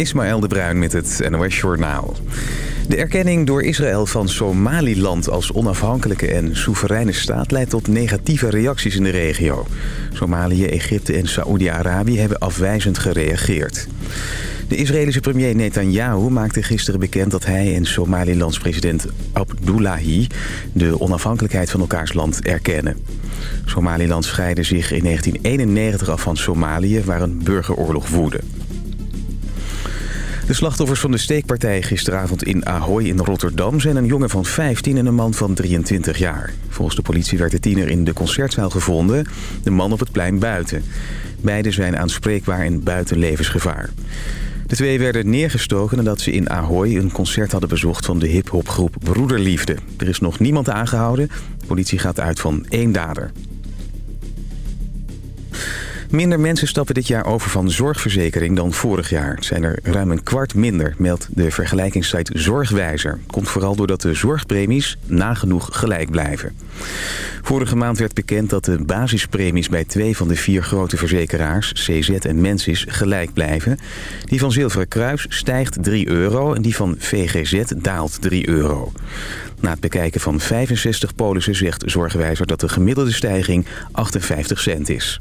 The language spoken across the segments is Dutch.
Ismaël de Bruin met het NOS Journaal. De erkenning door Israël van Somaliland als onafhankelijke en soevereine staat... leidt tot negatieve reacties in de regio. Somalië, Egypte en Saoedi-Arabië hebben afwijzend gereageerd. De Israëlische premier Netanyahu maakte gisteren bekend dat hij en Somalilands president Abdullahi de onafhankelijkheid van elkaars land erkennen. Somaliland scheidde zich in 1991 af van Somalië, waar een burgeroorlog woedde. De slachtoffers van de steekpartij gisteravond in Ahoy in Rotterdam... zijn een jongen van 15 en een man van 23 jaar. Volgens de politie werd de tiener in de concertzaal gevonden. De man op het plein buiten. Beiden zijn aanspreekbaar en buiten levensgevaar. De twee werden neergestoken nadat ze in Ahoy een concert hadden bezocht van de hip-hopgroep Broederliefde. Er is nog niemand aangehouden. De politie gaat uit van één dader. Minder mensen stappen dit jaar over van zorgverzekering dan vorig jaar. Het zijn er ruim een kwart minder, meldt de vergelijkingssite Zorgwijzer. Komt vooral doordat de zorgpremies nagenoeg gelijk blijven. Vorige maand werd bekend dat de basispremies bij twee van de vier grote verzekeraars, CZ en Mensis, gelijk blijven. Die van Zilveren Kruis stijgt 3 euro en die van VGZ daalt 3 euro. Na het bekijken van 65 polissen zegt Zorgwijzer dat de gemiddelde stijging 58 cent is.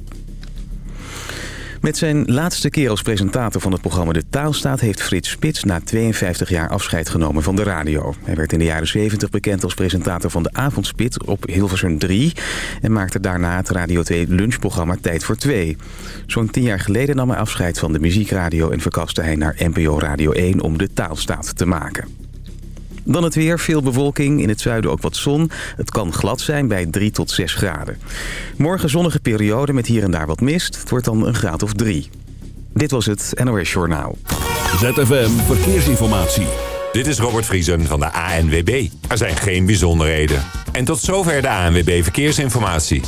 Met zijn laatste keer als presentator van het programma De Taalstaat... heeft Frits Spits na 52 jaar afscheid genomen van de radio. Hij werd in de jaren 70 bekend als presentator van de Avondspit op Hilversum 3... en maakte daarna het Radio 2 lunchprogramma Tijd voor 2. Zo'n tien jaar geleden nam hij afscheid van de muziekradio... en verkaste hij naar NPO Radio 1 om De Taalstaat te maken. Dan het weer, veel bewolking, in het zuiden ook wat zon. Het kan glad zijn bij 3 tot 6 graden. Morgen zonnige periode met hier en daar wat mist. Het wordt dan een graad of 3. Dit was het NOS Journaal. ZFM Verkeersinformatie. Dit is Robert Vriesen van de ANWB. Er zijn geen bijzonderheden. En tot zover de ANWB Verkeersinformatie.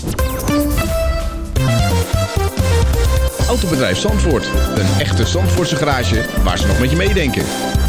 Autobedrijf Zandvoort. Een echte Zandvoortse garage waar ze nog met je meedenken.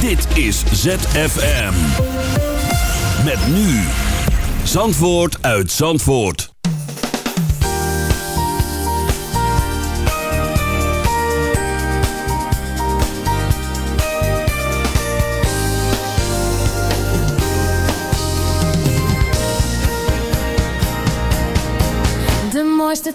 Dit is ZFM. Met nu. Zandvoort uit Zandvoort. De mooiste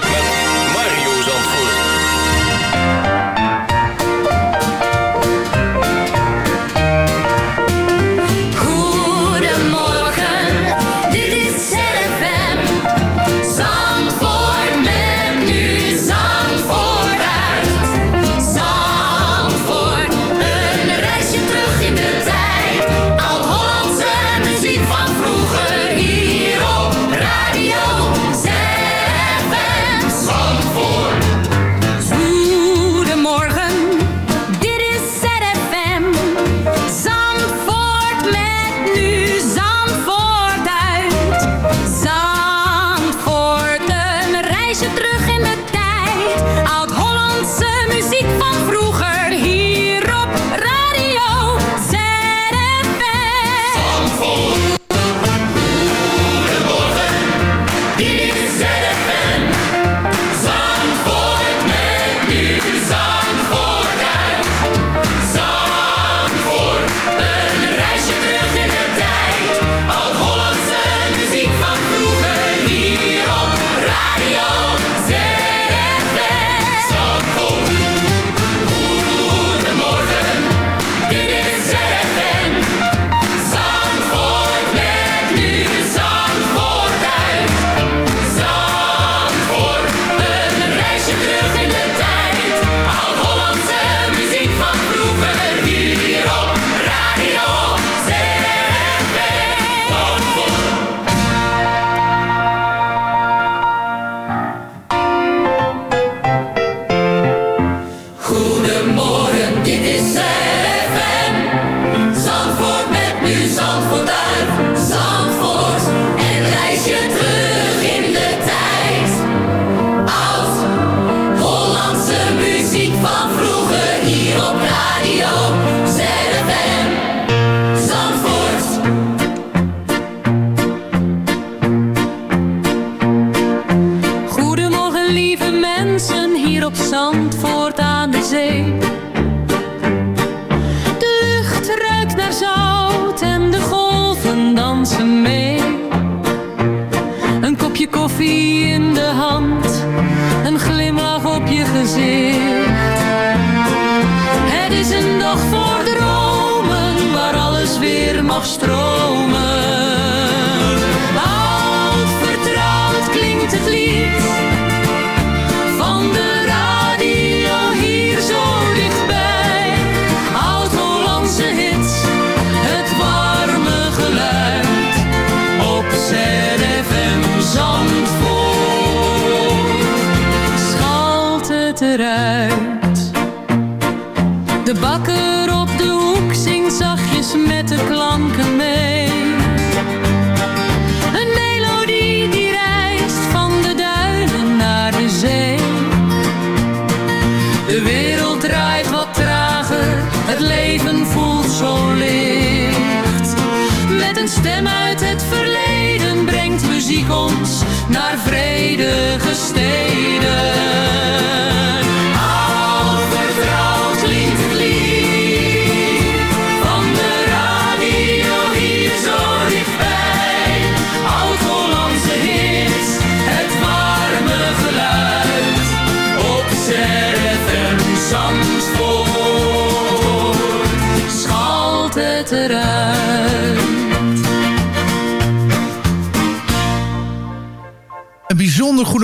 eruit.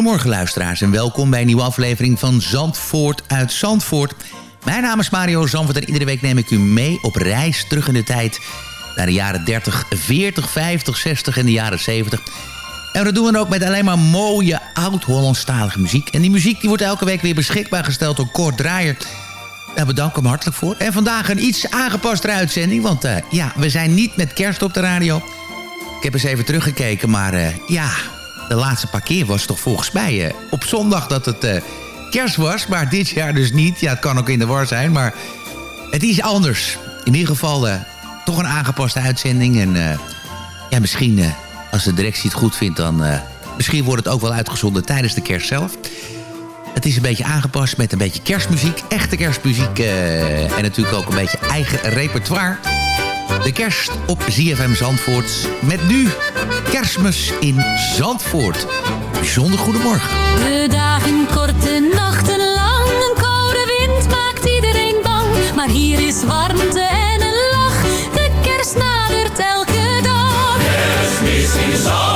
Goedemorgen luisteraars en welkom bij een nieuwe aflevering van Zandvoort uit Zandvoort. Mijn naam is Mario Zandvoort en iedere week neem ik u mee op reis terug in de tijd naar de jaren 30, 40, 50, 60 en de jaren 70. En dat doen we ook met alleen maar mooie oud-Hollandstalige muziek. En die muziek die wordt elke week weer beschikbaar gesteld door Kort Draaier. Daar bedank hem hartelijk voor. En vandaag een iets aangepaste uitzending, want eh, ja, we zijn niet met kerst op de radio. Ik heb eens even teruggekeken, maar eh, ja, de laatste paar keer was toch volgens mij eh, op zondag dat het eh, kerst was. Maar dit jaar dus niet. Ja, het kan ook in de war zijn, maar het is anders. In ieder geval eh, toch een aangepaste uitzending. En ja, misschien als de directie het goed vindt, dan misschien wordt het ook wel uitgezonden tijdens de kerst zelf. Het is een beetje aangepast met een beetje kerstmuziek. Echte kerstmuziek en natuurlijk ook een beetje eigen repertoire. De kerst op ZFM Zandvoort. Met nu kerstmis in Zandvoort. Bijzonder goedemorgen. De dagen kort, de nachten lang. Een koude wind maakt iedereen bang. Maar hier is warmte en een lach. De kerst nadert elke dag. Kerstmis in Zandvoort,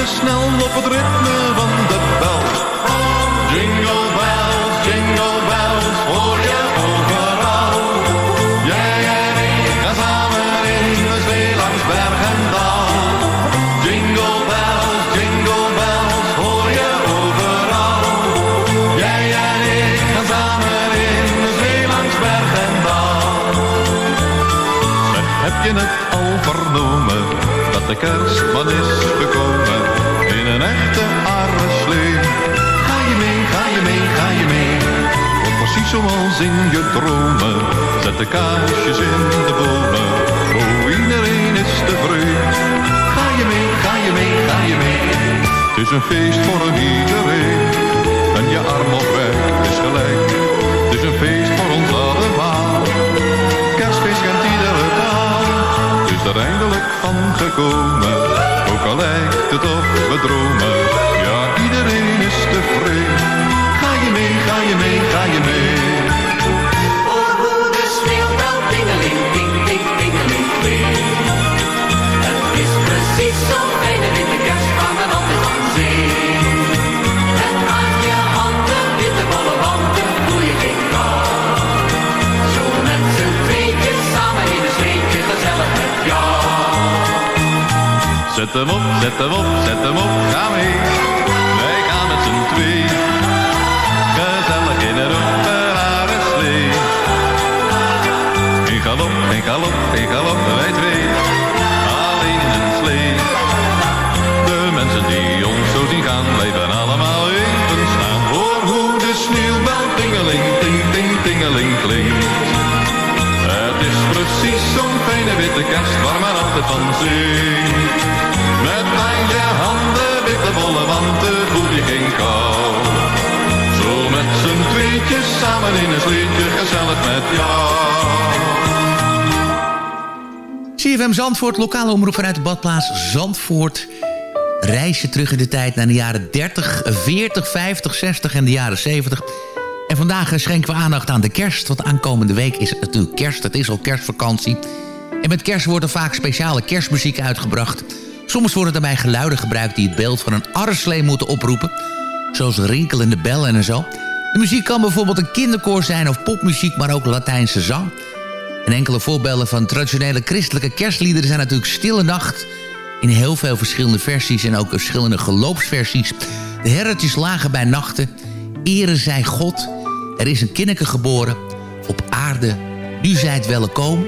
te snel op het ritme van de bel. Jingle bells, jingle bells, hoor je overal. Jij en ik gaan samen in de zee langs berg en dal. Jingle bells, jingle bells, hoor je overal. Jij en ik gaan samen in de zee langs berg en dal. Zeg, heb je het al vernomen, dat de kerstman is zoals in je dromen. Zet de kaarsjes in de bomen, oh iedereen is tevreden. Ga je mee, ga je mee, ga je mee, het is een feest voor een iedereen. En je arm of weg is gelijk, het is een feest voor ons allemaal. Kerstfeest kent iedere taal, het is er eindelijk van gekomen. Ook al lijkt het of we dromen, Zet hem op, zet hem op, zet hem op, ga mee. Wij gaan met z'n twee. Gezellig in een openbare slee. In galop, in galop, in galop, wij twee. Alleen in een slee. De mensen die ons zo zien gaan, blijven allemaal even staan. Hoor hoe de sneeuwbel tingeling, ting, ting, tingeling klinkt. Het is precies zo'n fijne witte kerst waar men altijd van zingt. Met je handen witte bolle wanten voel je geen. Zo met z'n tweetjes samen in een sleetje gezellig met jou. CFM Zandvoort, lokale omroep vanuit de badplaats Zandvoort. Reis je terug in de tijd naar de jaren 30, 40, 50, 60 en de jaren 70. En vandaag schenken we aandacht aan de kerst. Want aankomende week is het natuurlijk kerst. Het is al kerstvakantie. En met kerst wordt er vaak speciale kerstmuziek uitgebracht. Soms worden daarbij geluiden gebruikt die het beeld van een arreslee moeten oproepen. Zoals rinkelende bellen en zo. De muziek kan bijvoorbeeld een kinderkoor zijn of popmuziek, maar ook Latijnse zang. En enkele voorbeelden van traditionele christelijke kerstliederen zijn natuurlijk Stille Nacht... in heel veel verschillende versies en ook verschillende geloofsversies. De herretjes lagen bij nachten, ere zij God... er is een kinneke geboren, op aarde, nu zijt welkom.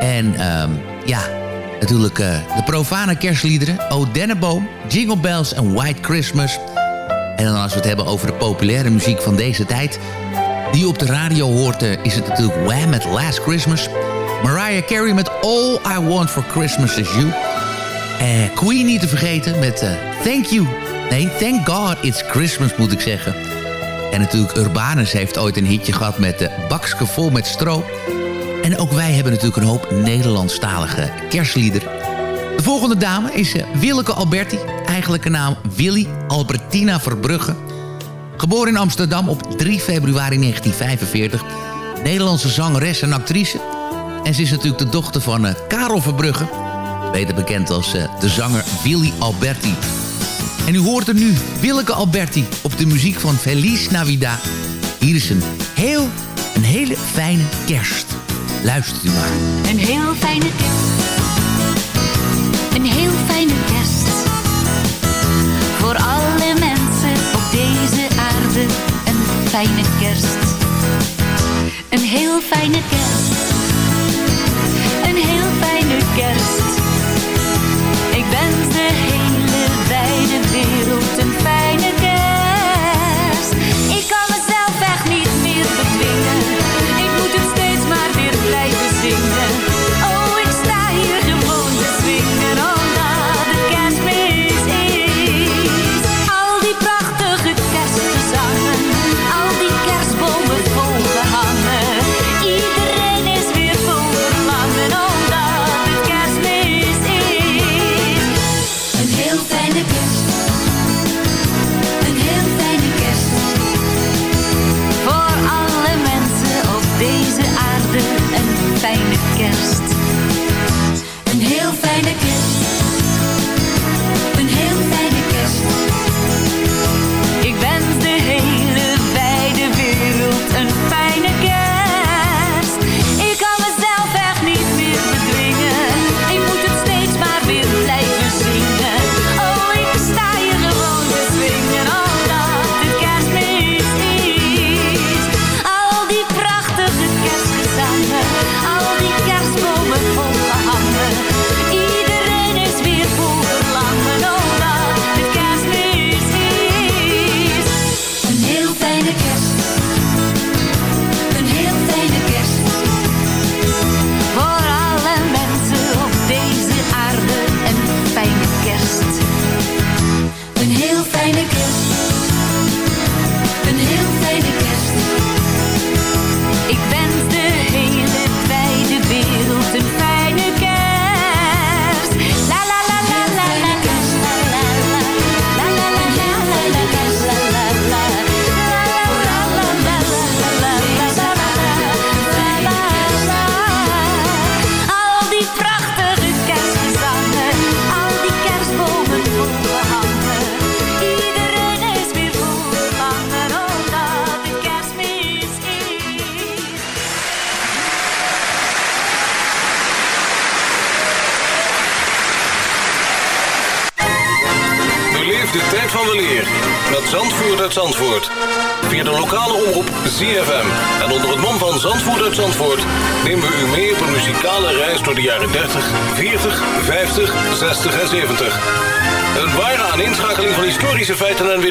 En ehm, ja, natuurlijk eh, de profane kerstliederen... O Denneboom, Jingle Bells en White Christmas... En dan als we het hebben over de populaire muziek van deze tijd... die op de radio hoort, eh, is het natuurlijk Wham met Last Christmas. Mariah Carey met All I Want For Christmas Is You. Eh, Queen niet te vergeten met eh, Thank You. Nee, Thank God It's Christmas moet ik zeggen. En natuurlijk Urbanus heeft ooit een hitje gehad met de vol met stro. En ook wij hebben natuurlijk een hoop Nederlandstalige kerstliederen. De volgende dame is uh, Willeke Alberti. Eigenlijke naam Willy Albertina Verbrugge. Geboren in Amsterdam op 3 februari 1945. Nederlandse zangeres en actrice. En ze is natuurlijk de dochter van uh, Karel Verbrugge. Beter bekend als uh, de zanger Willy Alberti. En u hoort er nu Willeke Alberti op de muziek van Feliz Navidad. Hier is een heel, een hele fijne kerst. Luistert u maar. Een heel fijne kerst. Een heel fijne kerst. Voor alle mensen op deze aarde. Een fijne kerst. Een heel fijne kerst. Een heel fijne kerst. Ik wens de hele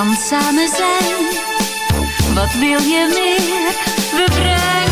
Kan samen zijn. Wat wil je meer? We brengen.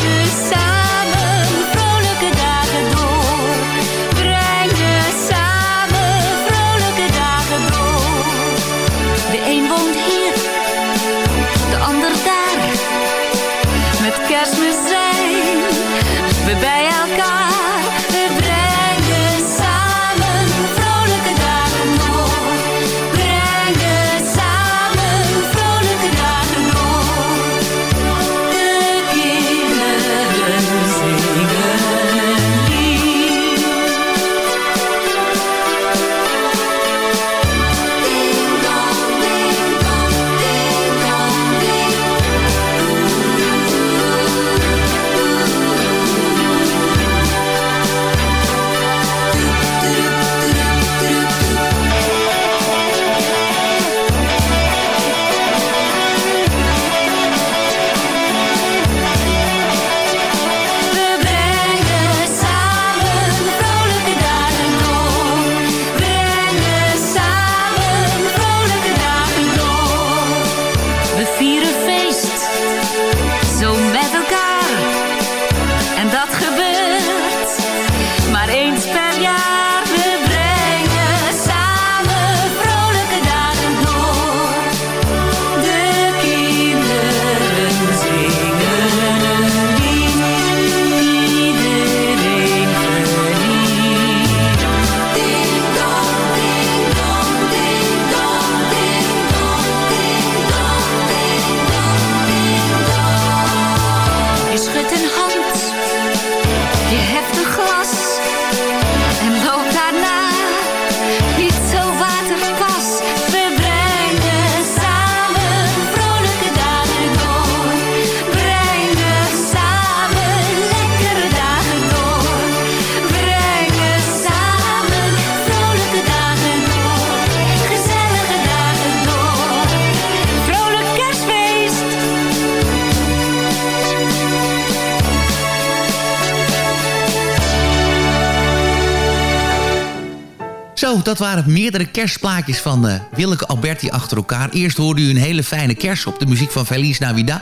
Oh, dat waren meerdere kerstplaatjes van uh, Willeke Alberti achter elkaar. Eerst hoorde u een hele fijne kerst op de muziek van Feliz Navidad.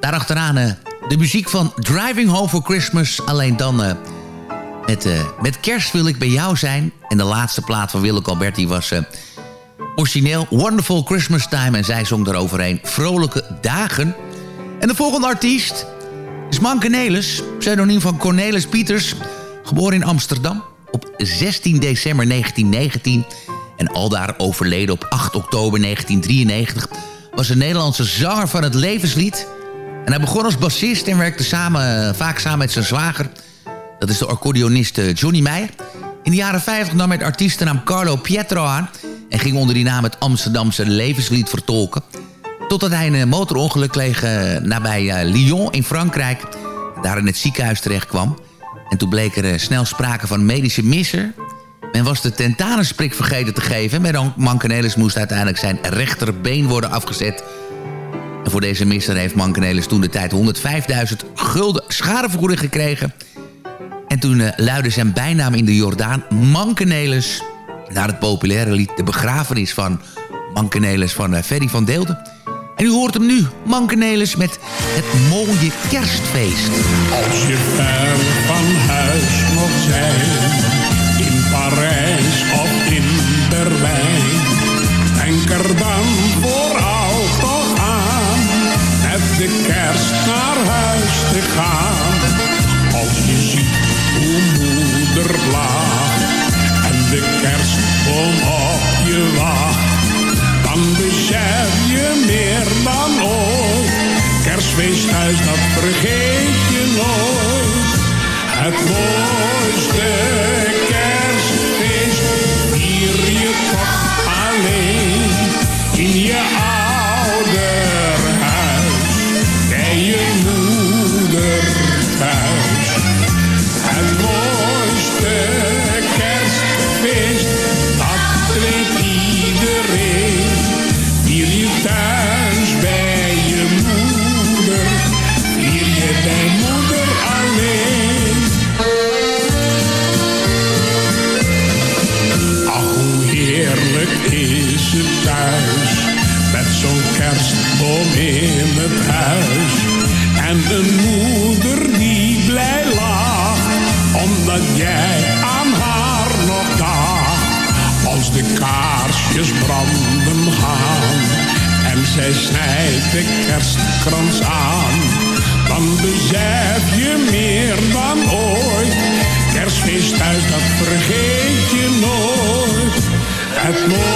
Daarachteraan uh, de muziek van Driving Home for Christmas. Alleen dan eh, met, met kerst wil ik bij jou zijn. En de laatste plaat van Willeke Alberti was origineel Wonderful Christmas Time. En zij zong daaroverheen Vrolijke Dagen. En de volgende artiest is Man Cornelis, pseudoniem van Cornelis Pieters, geboren in Amsterdam. 16 december 1919 en aldaar overleden op 8 oktober 1993... was een Nederlandse zanger van het levenslied. En hij begon als bassist en werkte samen, eh, vaak samen met zijn zwager. Dat is de accordeonist eh, Johnny Meijer. In de jaren 50 nam hij het artiestennaam Carlo Pietro aan... en ging onder die naam het Amsterdamse levenslied vertolken... totdat hij een eh, motorongeluk kreeg nabij Lyon in Frankrijk... daar in het ziekenhuis terecht kwam... En toen bleek er snel sprake van medische misser... Men was de tentanusprik vergeten te geven. Met Mankenelis moest uiteindelijk zijn rechterbeen worden afgezet. En voor deze misser heeft Mankenelis toen de tijd 105.000 gulden schadevergoeding gekregen. En toen uh, luidde zijn bijnaam in de Jordaan Mankenelis... naar het populaire lied De Begrafenis van Mankenelis van uh, Ferry van Deelden. En u hoort hem nu, Mankenelis, met het mooie kerstfeest. Als je ver van huis mocht zijn Parijs of in Berlijn. Denk er dan vooral toch aan, met de kerst naar huis te gaan. Als je ziet hoe moeder lacht en de kerstboom op je wacht. Dan besef je meer dan ooit, kerstfeesthuis dat vergeet je nooit. Het mooiste in je is het thuis met zo'n kerstboom in het huis. En een moeder die blij lacht, omdat jij aan haar nog dacht. Als de kaarsjes branden gaan en zij snijdt de kerstkrans aan. Dan besef je meer dan ooit, kerstfeest thuis dat vergeet je nooit. Het mooiste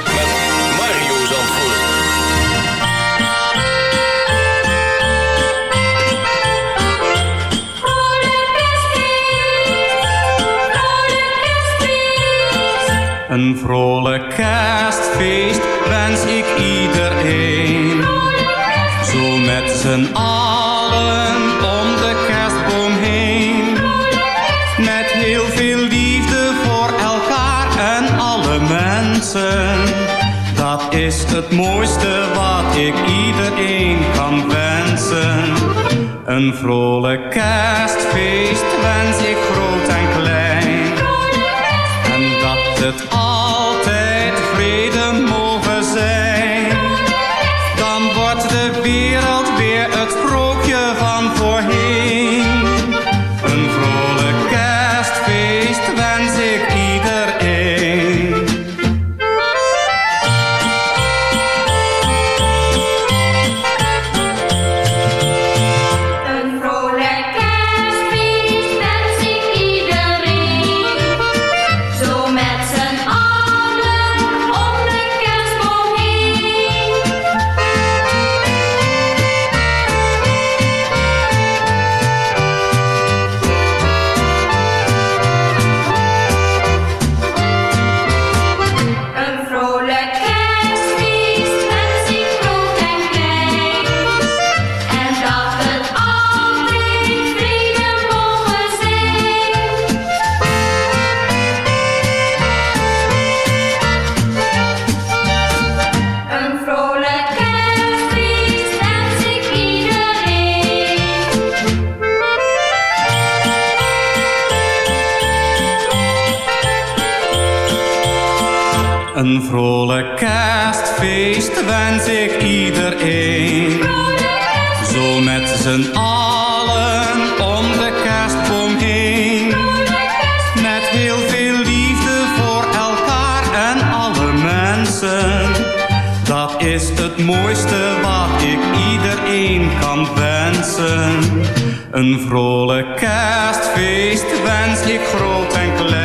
Een vrolijk kerstfeest wens ik iedereen. Zo met z'n allen om de kerstboom heen. Met heel veel liefde voor elkaar en alle mensen. Dat is het mooiste wat ik iedereen kan wensen. Een vrolijk kerstfeest wens ik groot en klein. En dat het Een vrolijk kerstfeest wens ik iedereen. Zo met z'n allen om de kerstboom heen. Met heel veel liefde voor elkaar en alle mensen. Dat is het mooiste wat ik iedereen kan wensen. Een vrolijk kerstfeest wens ik groot en klein.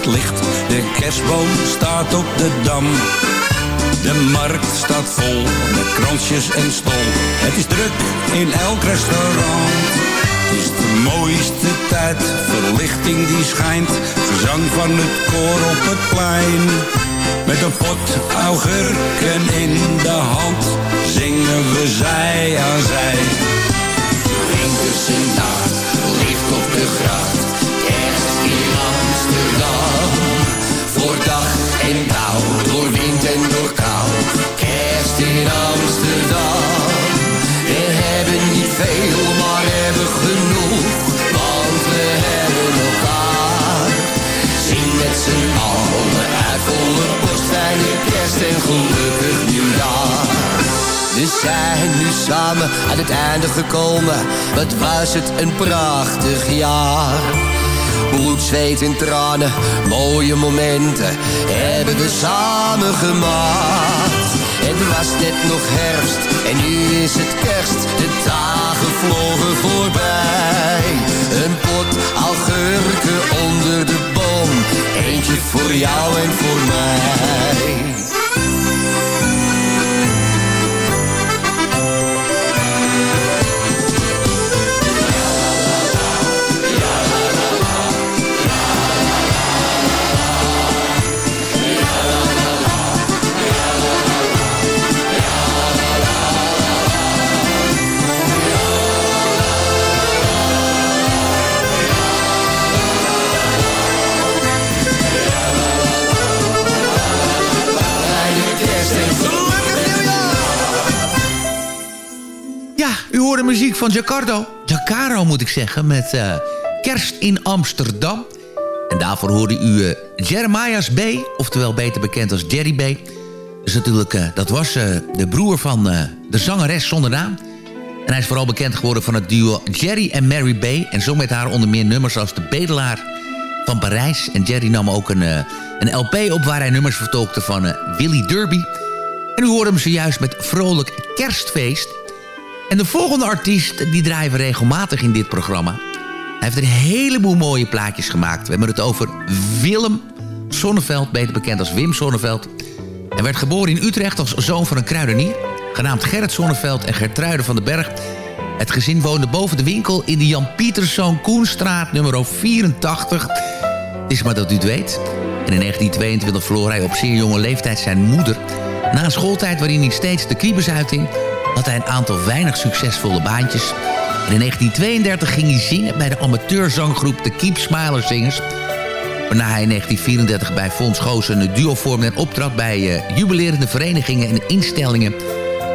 Het licht. De kerstboom staat op de dam. De markt staat vol met kransjes en stol. Het is druk in elk restaurant. Het is de mooiste tijd, verlichting die schijnt. Gezang van het koor op het plein. Met een pot augurken in de hand zingen we zij aan zij. Winterse nacht, licht op de gracht, kerst in Amsterdam. Door wind en door kou, kerst in Amsterdam. We hebben niet veel, maar hebben genoeg, want we hebben elkaar. Zing met z'n allen uit volle borst, fijne kerst en gelukkig nieuwjaar. We zijn nu samen aan het einde gekomen. Wat was het een prachtig jaar. Bloed, zweet en tranen, mooie momenten hebben we samen gemaakt. Het was net nog herfst en nu is het kerst. De dagen vlogen voorbij. Een pot augurken onder de boom. Eentje voor jou en voor mij. Hoorde muziek van Jacardo. Jacaro moet ik zeggen, met eh, Kerst in Amsterdam. En daarvoor hoorde u eh, Jeremiah's B, oftewel beter bekend als Jerry B. Dus natuurlijk, eh, dat was de broer van de zangeres zonder naam. En hij is vooral bekend geworden van het duo Jerry en Mary B. En zong met haar onder meer nummers als De Bedelaar van Parijs. En Jerry nam ook een, een LP op waar hij nummers vertolkte van Willy Derby. En u hoorde hem zojuist met Vrolijk Kerstfeest. En de volgende artiest, die draaien we regelmatig in dit programma. Hij heeft een heleboel mooie plaatjes gemaakt. We hebben het over Willem Sonneveld, beter bekend als Wim Sonneveld. Hij werd geboren in Utrecht als zoon van een kruidenier... genaamd Gerrit Sonneveld en Gertruide van den Berg. Het gezin woonde boven de winkel in de Jan Pieterszoon Koenstraat nummer 84. Het is maar dat u het weet. En in 1922 verloor hij op zeer jonge leeftijd zijn moeder. Na een schooltijd waarin hij steeds de kriebus uithing... had hij een aantal weinig succesvolle baantjes... En in 1932 ging hij zingen bij de amateurzanggroep de Keep Smiler Zingers. Waarna hij in 1934 bij Fons Goosen een duo vormde en optrad bij eh, jubilerende verenigingen en instellingen.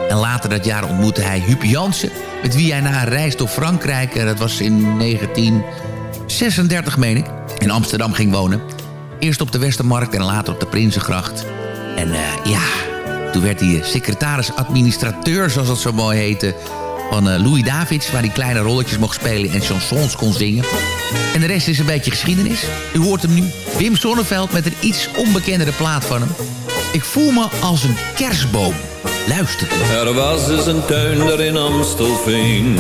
En later dat jaar ontmoette hij Huub Jansen, met wie hij na een reis door Frankrijk, en dat was in 1936 meen ik, in Amsterdam ging wonen. Eerst op de Westermarkt en later op de Prinsengracht. En eh, ja, toen werd hij secretaris-administrateur, zoals dat zo mooi heette van eh, Louis Davids... waar hij kleine rolletjes mocht spelen en chansons kon zingen. En de rest is een beetje geschiedenis. U hoort hem nu, Wim Sonneveld... met een iets onbekendere plaat van hem. Ik voel me als een kerstboom. Luister. Er was eens een tuinder in Amstelveen.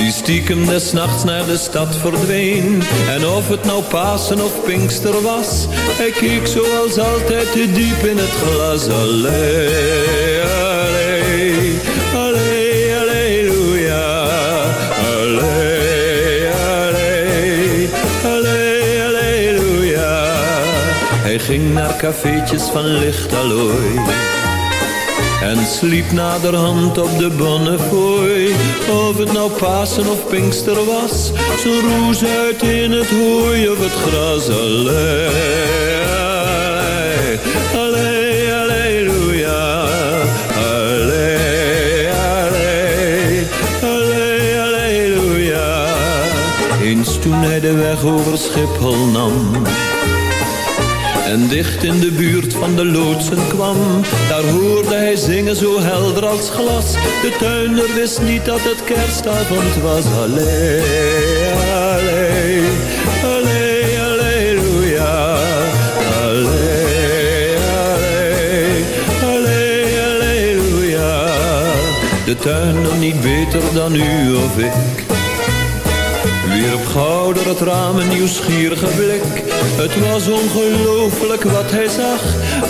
Die stiekem des nachts naar de stad verdween. En of het nou Pasen of Pinkster was. Hij keek zoals altijd diep in het glas. Allee, allee, allee, alleluia. Allee, allee, allee, alleluia. Hij ging naar cafeetjes van lichtallooi. En sliep naderhand op de Bonnefoy. Of het nou Pasen of Pinkster was Zijn roes uit in het hooi of het gras Allee, allee, alleluia Allee, allee, allee, alleluia Eens toen hij de weg over Schiphol nam en dicht in de buurt van de loodsen kwam. Daar hoorde hij zingen zo helder als glas. De tuinder wist niet dat het kerstavond was. Allee, allee, allee, alleluia. Allee, allee, allee, alleluia. De tuinder niet beter dan u of ik door het raam een nieuwsgierige blik. Het was ongelooflijk wat hij zag.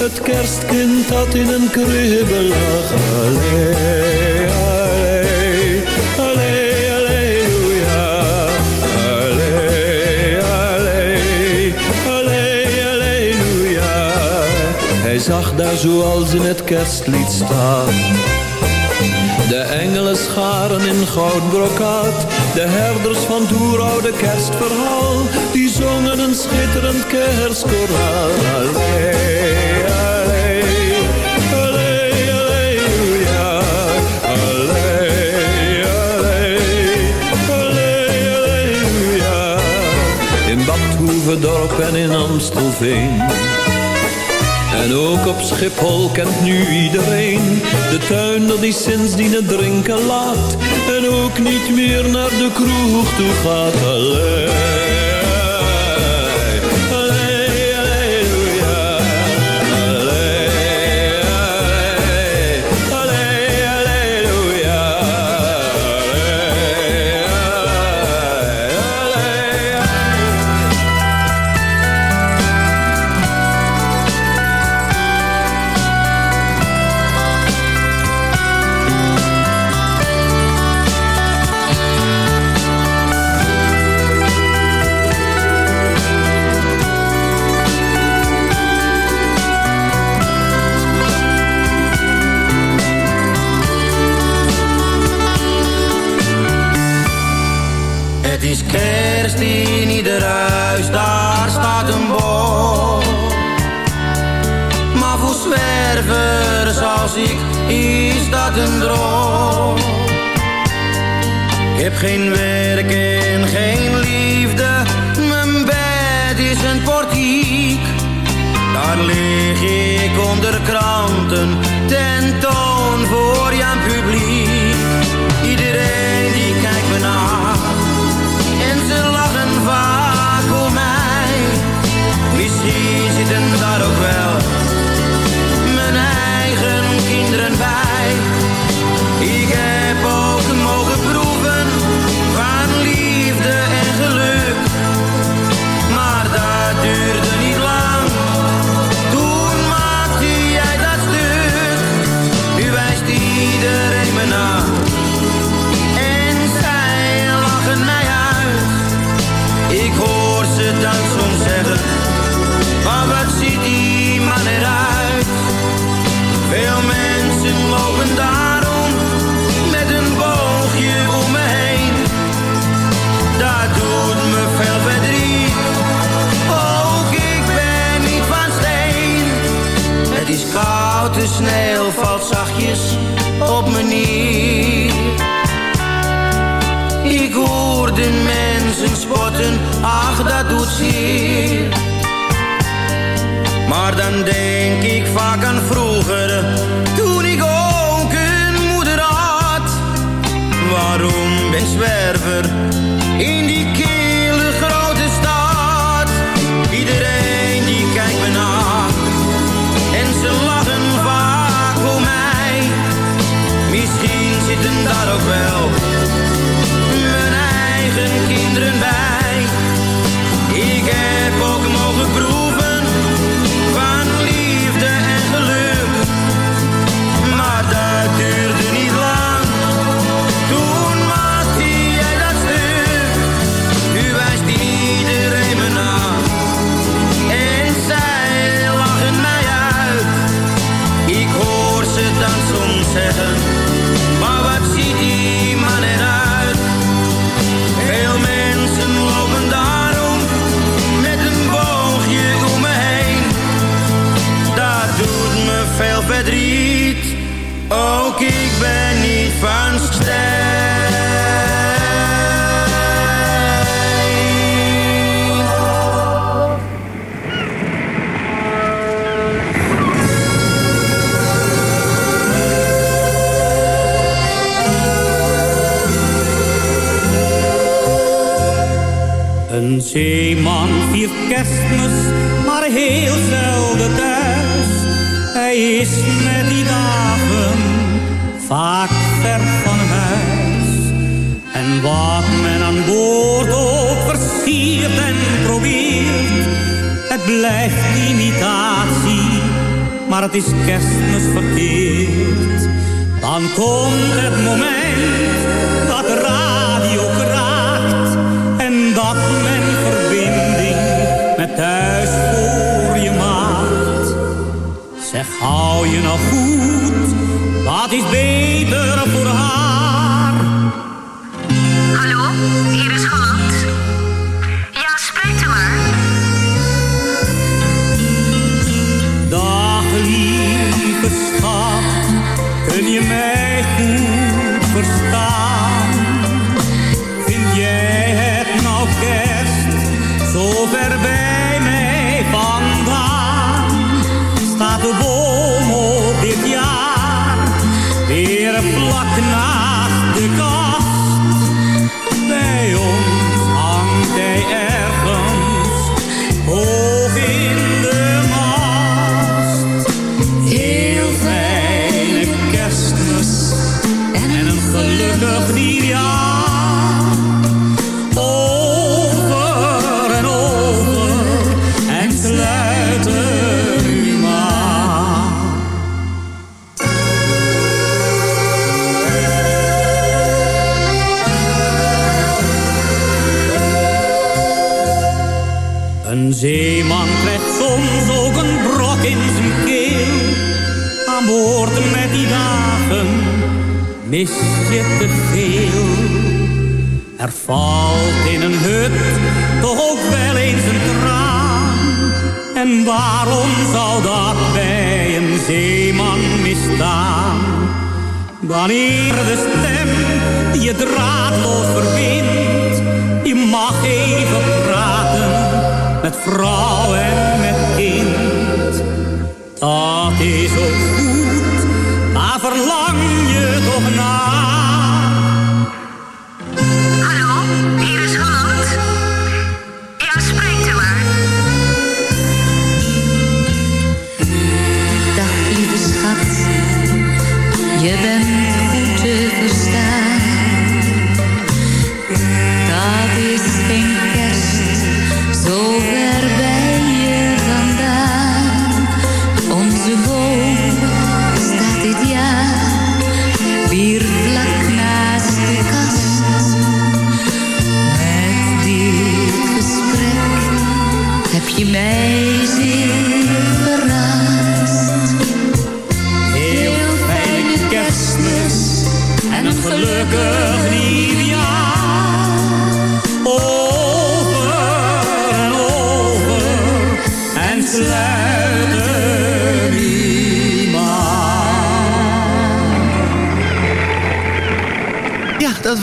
Het kerstkind dat in een kribbel lag. Allee, allee, allee. Allee. Hij zag daar zoals in het kerstlied staan. De engelen scharen in goudbrokaat. De herders van het oeroude kerstverhaal. Die zongen een schitterend kerstkoraal. Allee, allee, allee. Allee, allee, allee. In Badhoevedorp en in Amstelveen. En ook op Schiphol kent nu iedereen de tuinder die sindsdien het drinken laat. En ook niet meer naar de kroeg toe gaat. Allee, vaak aan vroeger, toen ik ook een moeder had. Waarom ben zwerver in die kille grote stad? Iedereen die kijkt me na en ze lachen vaak om mij. Misschien zitten daar ook wel Ook ik ben niet van steen. Een zeeman viert kerstmis, maar heel zelden thuis. Hij is met vaak ver van huis. En wat men aan boord ook versiert en probeert, het blijft imitatie, maar het is kerstmis verkeerd. Dan komt het moment Dat is ook goed, maar verlang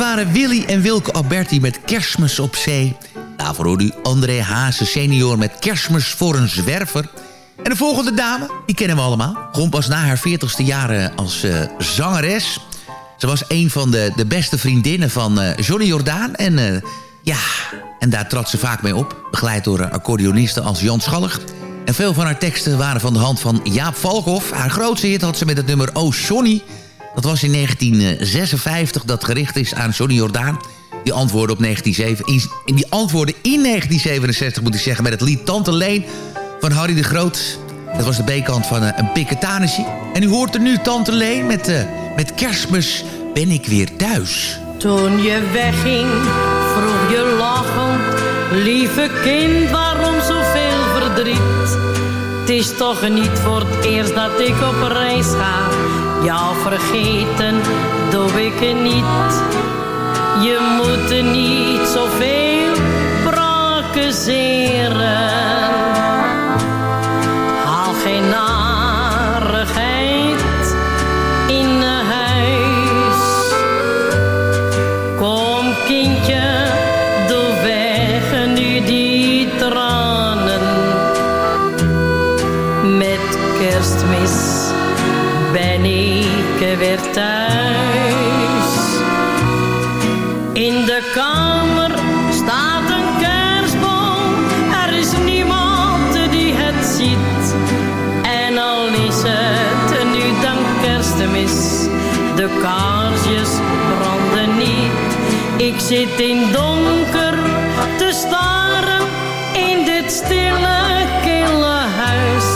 waren Willy en Wilke Alberti met Kerstmis op zee. Daarvoor hoorde u André Haase senior met Kerstmis voor een zwerver. En de volgende dame, die kennen we allemaal. Komt pas na haar 40ste jaren als eh, zangeres. Ze was een van de, de beste vriendinnen van eh, Johnny Jordaan. En eh, ja, en daar trad ze vaak mee op. Begeleid door accordeonisten als Jan Schallig. En veel van haar teksten waren van de hand van Jaap Valkhoff. Haar grootste hit had ze met het nummer Oh Johnny. Dat was in 1956 dat gericht is aan Johnny Jordaan. Die antwoordde, op 1907, in, die antwoordde in 1967, moet ik zeggen, met het lied Tante Leen van Harry de Groot. Dat was de B-kant van eh, een piketanisje. En u hoort er nu Tante Leen met, eh, met kerstmis ben ik weer thuis. Toen je wegging, vroeg je lachend, lieve kind, waarom zoveel verdriet? Het is toch niet voor het eerst dat ik op reis ga, jou vergeten doe ik het niet. Je moet er niet zoveel prakkezeren. Zit in donker te staren in dit stille, kille huis.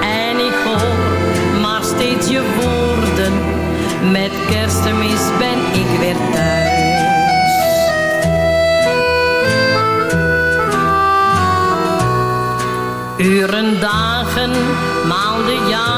En ik hoor maar steeds je woorden. Met kerstmis ben ik weer thuis. Uren, dagen, maanden, jaren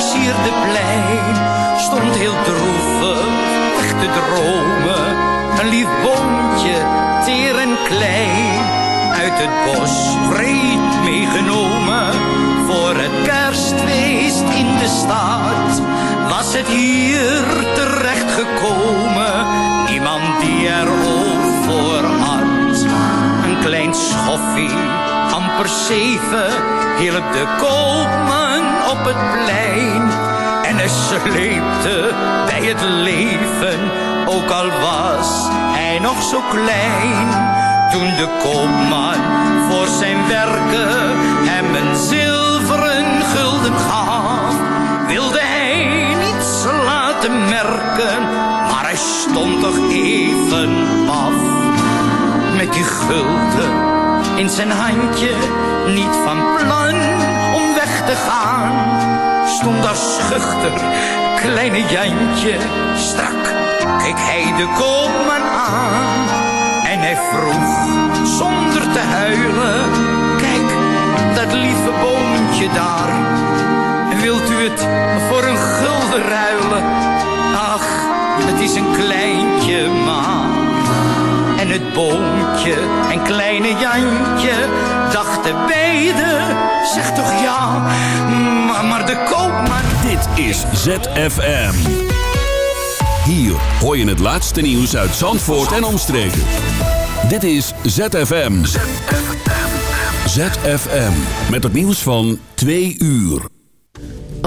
kerstversierde plein stond heel droevig weg te dromen. Een lief boontje, teer en klein, uit het bos vreed meegenomen. Voor het kerstfeest in de stad was het hier terecht gekomen. Niemand die er oog voor had. Een klein schoffie, amper zeven, hielp de koopman op het plein. En hij sleepte bij het leven, ook al was hij nog zo klein. Toen de koopman voor zijn werken hem een zilveren gulden gaf, wilde hij niets laten merken, maar hij stond toch even af met die gulden in zijn handje, niet van plan om weg te gaan. Stond daar schuchter, kleine Jantje, strak keek hij de koopman aan. En hij vroeg, zonder te huilen, kijk, dat lieve boontje daar. Wilt u het voor een gulden ruilen? Ach, het is een kleintje, maar boontje en kleine Jantje dachten beiden, zeg toch ja, maar, maar de koopman... Dit is ZFM. Hier hoor je het laatste nieuws uit Zandvoort en omstreken. Dit is ZFM. ZFM. Met het nieuws van 2 uur.